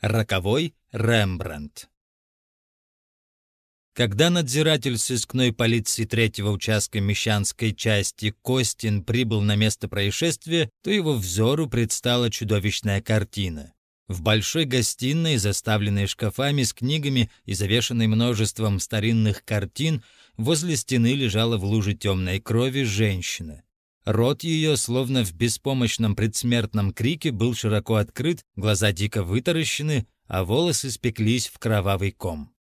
Роковой Рембрандт. Когда надзиратель сыскной полиции третьего участка Мещанской части Костин прибыл на место происшествия, то его взору предстала чудовищная картина. В большой гостиной, заставленной шкафами с книгами и завешенной множеством старинных картин, возле стены лежала в луже темной крови женщина. Рот ее, словно в беспомощном предсмертном крике, был широко открыт, глаза дико вытаращены, а волосы спеклись в кровавый ком.